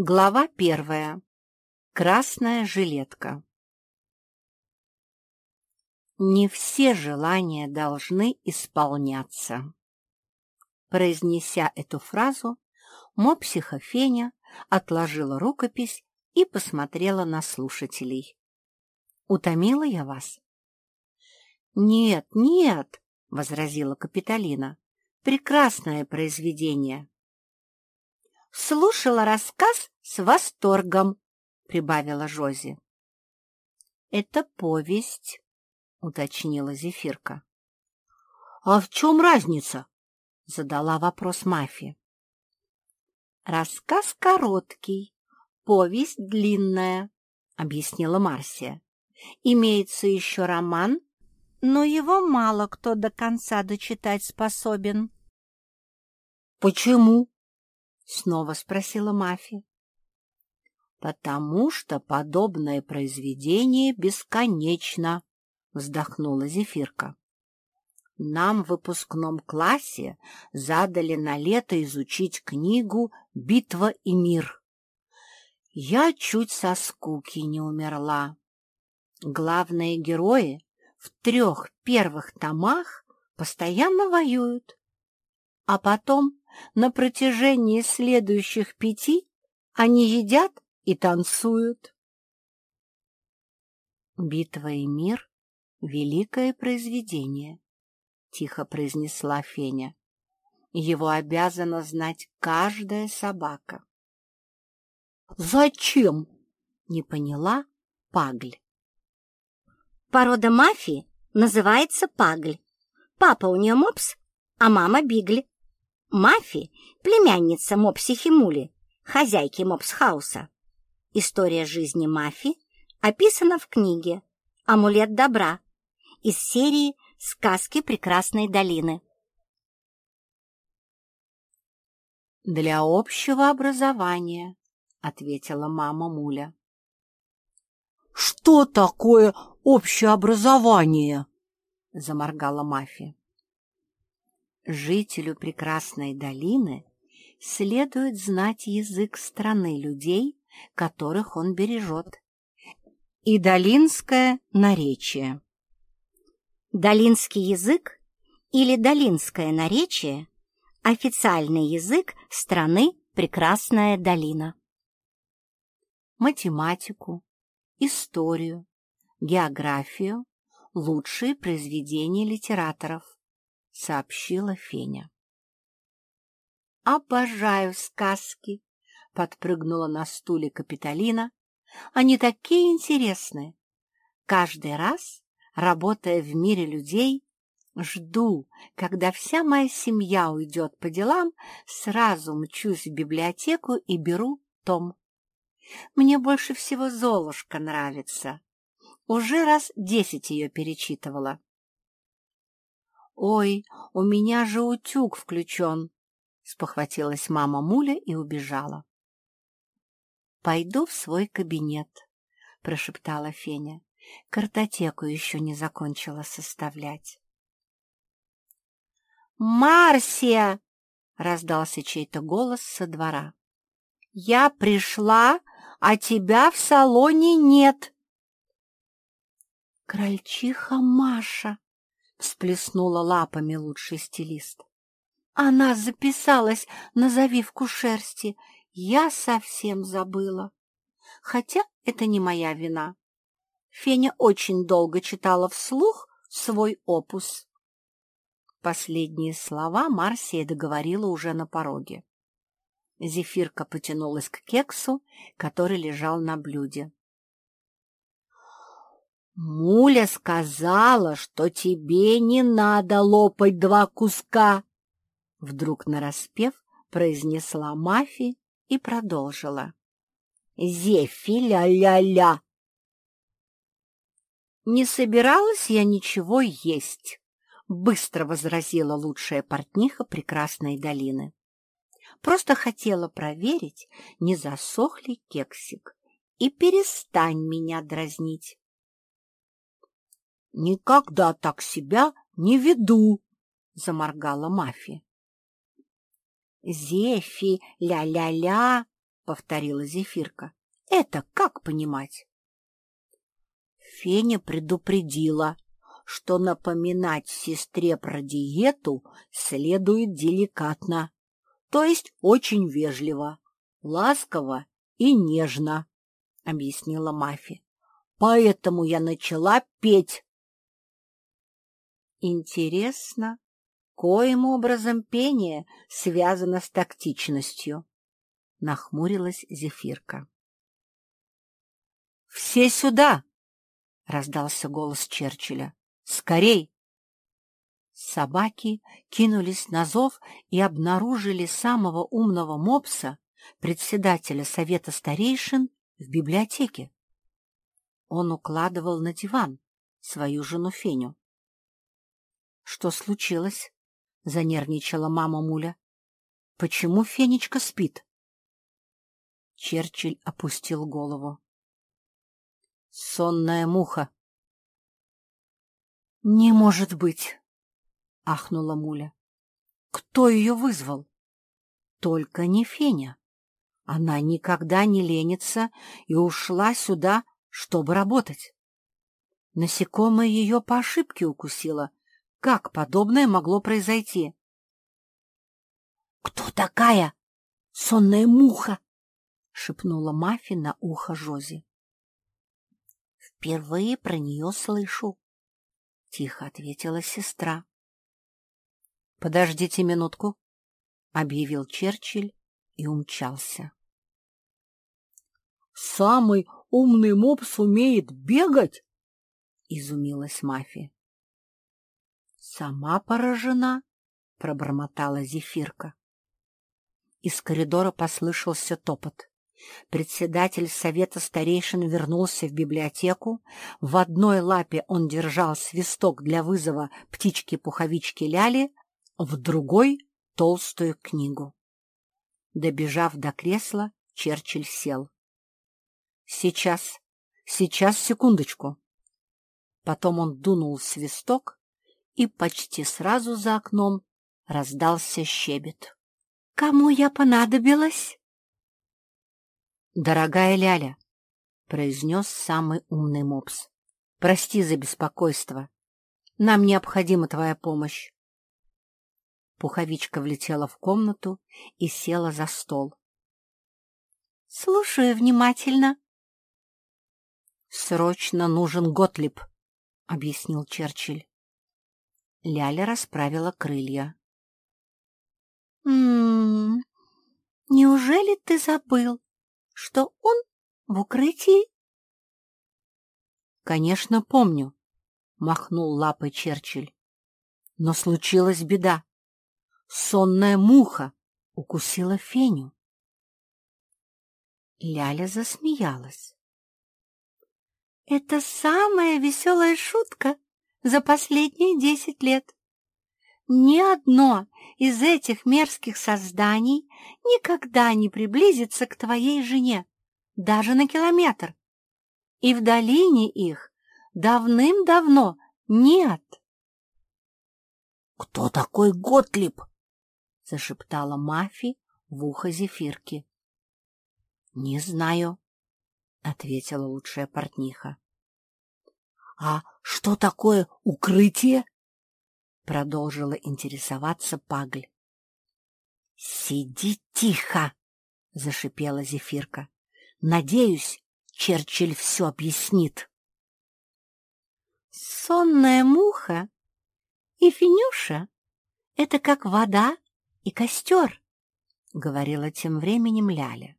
Глава первая. Красная жилетка. Не все желания должны исполняться. Произнеся эту фразу, мопсиха Феня отложила рукопись и посмотрела на слушателей. «Утомила я вас?» «Нет, нет», — возразила Капитолина, — «прекрасное произведение». «Слушала рассказ с восторгом», — прибавила Жози. «Это повесть», — уточнила Зефирка. «А в чем разница?» — задала вопрос Мафи. «Рассказ короткий, повесть длинная», — объяснила Марсия. «Имеется еще роман, но его мало кто до конца дочитать способен». «Почему?» — снова спросила Мафи. «Потому что подобное произведение бесконечно», — вздохнула Зефирка. «Нам в выпускном классе задали на лето изучить книгу «Битва и мир». Я чуть со скуки не умерла. Главные герои в трех первых томах постоянно воюют, а потом на протяжении следующих пяти они едят и танцуют. «Битва и мир — великое произведение», — тихо произнесла Феня. «Его обязана знать каждая собака». «Зачем?» — не поняла Пагль. Порода мафии называется Пагль. Папа у нее мопс, а мама Бигль. Мафи — племянница Мопсихи Мули, хозяйки Мопсхауса. История жизни Мафи описана в книге «Амулет добра» из серии «Сказки прекрасной долины». «Для общего образования», — ответила мама Муля. «Что такое общее образование?» — заморгала Мафи. Жителю прекрасной долины следует знать язык страны людей, которых он бережет, и долинское наречие. Долинский язык или долинское наречие – официальный язык страны Прекрасная долина. Математику, историю, географию – лучшие произведения литераторов – сообщила Феня. «Обожаю сказки!» — подпрыгнула на стуле Капитолина. «Они такие интересные! Каждый раз, работая в мире людей, жду, когда вся моя семья уйдет по делам, сразу мчусь в библиотеку и беру том. Мне больше всего Золушка нравится. Уже раз десять ее перечитывала. «Ой, у меня же утюг включен!» — спохватилась мама Муля и убежала. «Пойду в свой кабинет», — прошептала Феня. «Картотеку еще не закончила составлять». «Марсия!» — раздался чей-то голос со двора. «Я пришла, а тебя в салоне нет!» «Крольчиха Маша!» Всплеснула лапами лучший стилист. Она записалась на завивку шерсти. Я совсем забыла. Хотя это не моя вина. Феня очень долго читала вслух свой опус. Последние слова Марсия договорила уже на пороге. Зефирка потянулась к кексу, который лежал на блюде. Муля сказала, что тебе не надо лопать два куска. Вдруг нараспев произнесла Мафи и продолжила. Зефи ля-ля-ля. Не собиралась я ничего есть, быстро возразила лучшая портниха прекрасной долины. Просто хотела проверить, не засох ли кексик, и перестань меня дразнить. «Никогда так себя не веду!» — заморгала Мафи. «Зефи, ля-ля-ля!» — повторила Зефирка. Это как понимать? Феня предупредила, что напоминать сестре про диету следует деликатно, то есть очень вежливо, ласково и нежно, — объяснила Мафи. Поэтому я начала петь. Интересно, коим образом пение связано с тактичностью? Нахмурилась Зефирка. «Все сюда!» — раздался голос Черчилля. «Скорей!» Собаки кинулись на зов и обнаружили самого умного мопса, председателя совета старейшин, в библиотеке. Он укладывал на диван свою жену Феню. — Что случилось? — занервничала мама Муля. — Почему Фенечка спит? Черчилль опустил голову. — Сонная муха. — Не может быть! — ахнула Муля. — Кто ее вызвал? — Только не Феня. Она никогда не ленится и ушла сюда чтобы работать. Насекомое ее по ошибке укусило. Как подобное могло произойти? — Кто такая? Сонная муха! — шепнула Мафи на ухо Жози. — Впервые про нее слышу, — тихо ответила сестра. — Подождите минутку, — объявил Черчилль и умчался. — Самый умный мопс умеет бегать? — изумилась Мафи. — Сама поражена, — пробормотала Зефирка. Из коридора послышался топот. Председатель совета старейшин вернулся в библиотеку. В одной лапе он держал свисток для вызова птички-пуховички Ляли, в другой — толстую книгу. Добежав до кресла, Черчилль сел. Сейчас, сейчас, секундочку. Потом он дунул свисток, и почти сразу за окном раздался щебет. — Кому я понадобилась? — Дорогая Ляля, — произнес самый умный мопс, — прости за беспокойство. Нам необходима твоя помощь. Пуховичка влетела в комнату и села за стол. — Слушаю внимательно, «Срочно нужен Готлиб», — объяснил Черчилль. Ляля расправила крылья. «М-м, неужели ты забыл, что он в укрытии?» «Конечно, помню», — махнул лапой Черчилль. «Но случилась беда. Сонная муха укусила Феню». Ляля засмеялась. Это самая веселая шутка за последние десять лет. Ни одно из этих мерзких созданий никогда не приблизится к твоей жене, даже на километр. И в долине их давным-давно нет. — Кто такой Готлиб? — зашептала Мафи в ухо Зефирки. — Не знаю, — ответила лучшая портниха. — А что такое укрытие? — продолжила интересоваться Пагль. — Сиди тихо! — зашипела Зефирка. — Надеюсь, Черчилль все объяснит. — Сонная муха и Финюша — это как вода и костер, — говорила тем временем Ляля.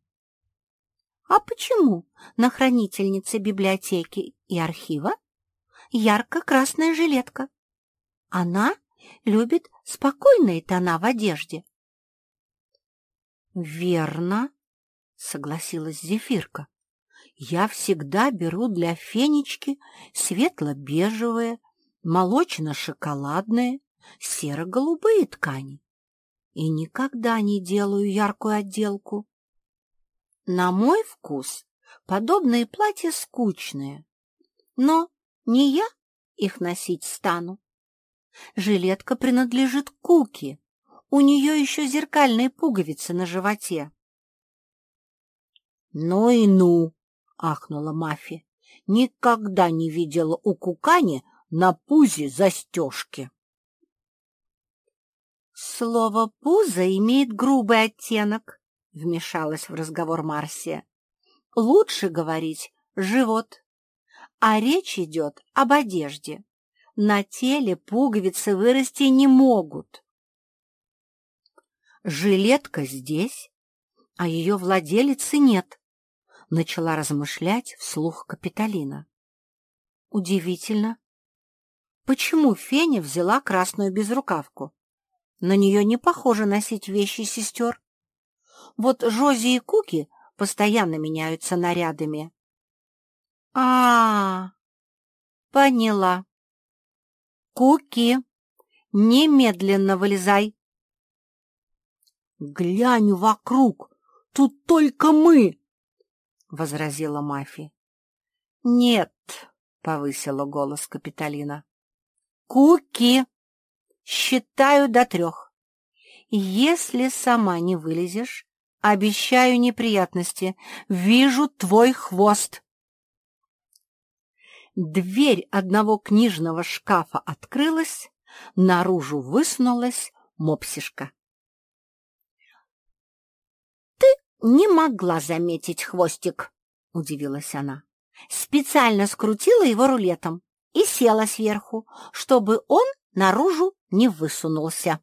А почему на хранительнице библиотеки и архива ярко-красная жилетка? Она любит спокойные тона в одежде. «Верно», — согласилась Зефирка. «Я всегда беру для фенечки светло-бежевые, молочно-шоколадные, серо-голубые ткани и никогда не делаю яркую отделку. На мой вкус подобные платья скучные, но не я их носить стану. Жилетка принадлежит Куки, у нее еще зеркальные пуговицы на животе. Ну и ну, ахнула Мафи. Никогда не видела у Кукани на пузе застежки. Слово «пузо» имеет грубый оттенок, вмешалась в разговор Марсия. Лучше говорить «живот». А речь идет об одежде. На теле пуговицы вырасти не могут. Жилетка здесь, а ее владелицы нет, начала размышлять вслух Капитолина. Удивительно. Почему Феня взяла красную безрукавку? На нее не похоже носить вещи сестер. Вот Жози и Куки постоянно меняются нарядами. А, -а, -а поняла. Куки, немедленно вылезай. Глянь вокруг, тут только мы, возразила Мафи. Нет, повысила голос Капитолина. Куки, считаю до трех. Если сама не вылезешь, обещаю неприятности. Вижу твой хвост. Дверь одного книжного шкафа открылась, наружу высунулась мопсишка. «Ты не могла заметить хвостик», — удивилась она. «Специально скрутила его рулетом и села сверху, чтобы он наружу не высунулся».